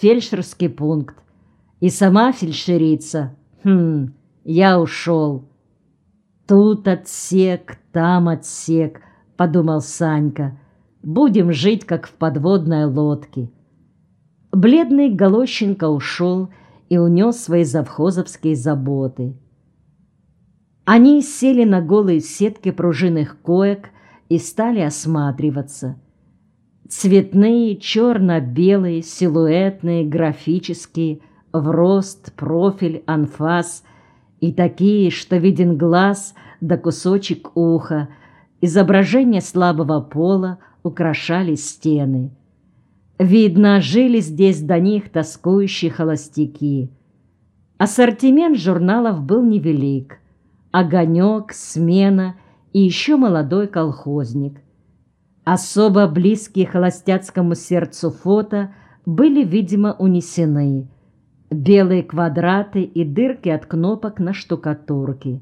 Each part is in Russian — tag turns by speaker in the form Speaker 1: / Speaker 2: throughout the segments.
Speaker 1: фельдшерский пункт. И сама фельдшерица. Хм, я ушел. Тут отсек, там отсек, подумал Санька. Будем жить, как в подводной лодке. Бледный Голощенко ушел и унес свои завхозовские заботы. Они сели на голые сетки пружинных коек и стали осматриваться. Цветные, черно-белые, силуэтные, графические, в рост, профиль, анфас и такие, что виден глаз да кусочек уха, изображения слабого пола украшали стены. Видно, жили здесь до них тоскующие холостяки. Ассортимент журналов был невелик. Огонек, смена и еще молодой колхозник. Особо близкие холостяцкому сердцу фото были, видимо, унесены. Белые квадраты и дырки от кнопок на штукатурке.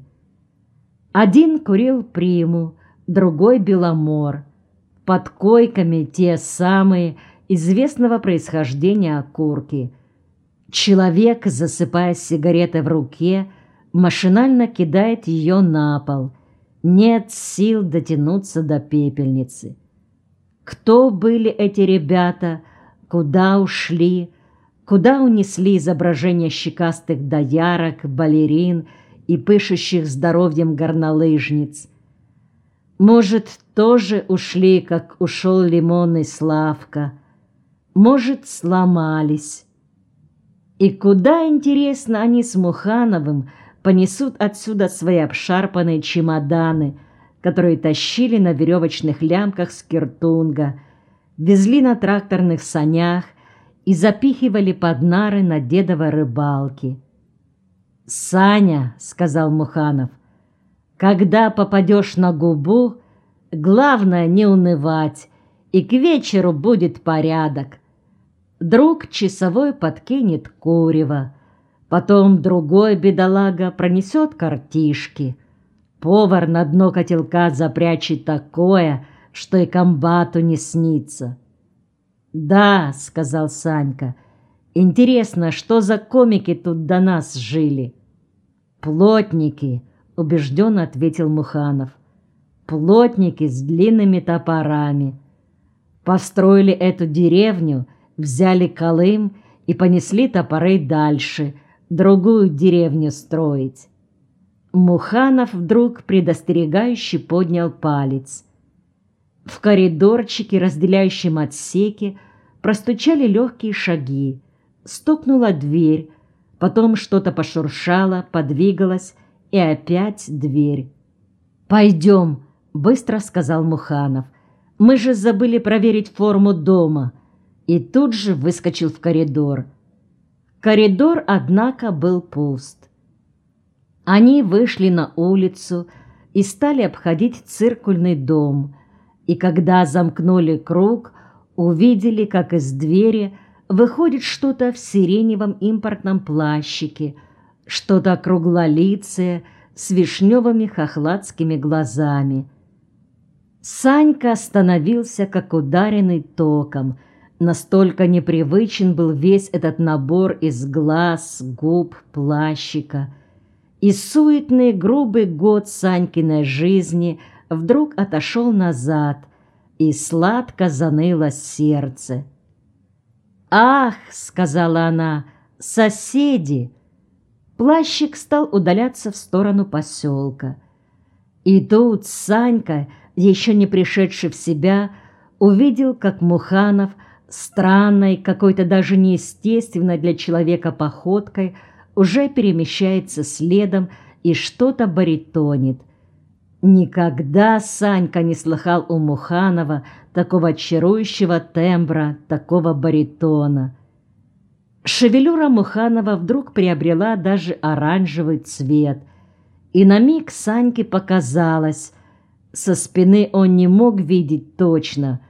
Speaker 1: Один курил приму, другой беломор. Под койками те самые известного происхождения окурки. Человек, засыпая сигаретой в руке, машинально кидает ее на пол. Нет сил дотянуться до пепельницы. Кто были эти ребята? Куда ушли? Куда унесли изображения щекастых доярок, балерин и пышущих здоровьем горнолыжниц? Может, тоже ушли, как ушел Лимон и Славка? Может, сломались? И куда, интересно, они с Мухановым понесут отсюда свои обшарпанные чемоданы – которые тащили на веревочных лямках с киртунга, везли на тракторных санях и запихивали под нары на дедовой рыбалке. «Саня», — сказал Муханов, — «когда попадешь на губу, главное не унывать, и к вечеру будет порядок. Друг часовой подкинет курева, потом другой бедолага пронесет картишки» Повар на дно котелка запрячет такое, что и комбату не снится. «Да», — сказал Санька, — «интересно, что за комики тут до нас жили?» «Плотники», — убежденно ответил Муханов. «Плотники с длинными топорами. Построили эту деревню, взяли Колым и понесли топоры дальше, другую деревню строить». Муханов вдруг предостерегающе поднял палец. В коридорчике, разделяющем отсеки, простучали легкие шаги. Стукнула дверь, потом что-то пошуршало, подвигалось, и опять дверь. «Пойдем», — быстро сказал Муханов. «Мы же забыли проверить форму дома». И тут же выскочил в коридор. Коридор, однако, был пуст. Они вышли на улицу и стали обходить циркульный дом, и когда замкнули круг, увидели, как из двери выходит что-то в сиреневом импортном плащике, что-то круглолицее с вишневыми хохладскими глазами. Санька остановился, как ударенный током. Настолько непривычен был весь этот набор из глаз, губ, плащика — и суетный грубый год Санькиной жизни вдруг отошел назад, и сладко заныло сердце. «Ах!» — сказала она, — «соседи!» Плащик стал удаляться в сторону поселка. И тут Санька, еще не пришедший в себя, увидел, как Муханов странной, какой-то даже неестественной для человека походкой — уже перемещается следом и что-то баритонит. Никогда Санька не слыхал у Муханова такого чарующего тембра, такого баритона. Шевелюра Муханова вдруг приобрела даже оранжевый цвет, и на миг Саньке показалось, со спины он не мог видеть точно,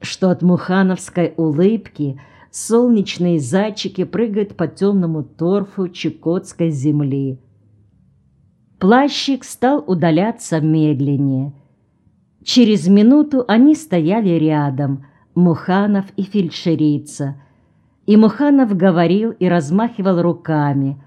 Speaker 1: что от мухановской улыбки – солнечные зайчики прыгают по темному торфу чукотской земли. Плащик стал удаляться медленнее. Через минуту они стояли рядом, Муханов и фельдшерица, И Муханов говорил и размахивал руками,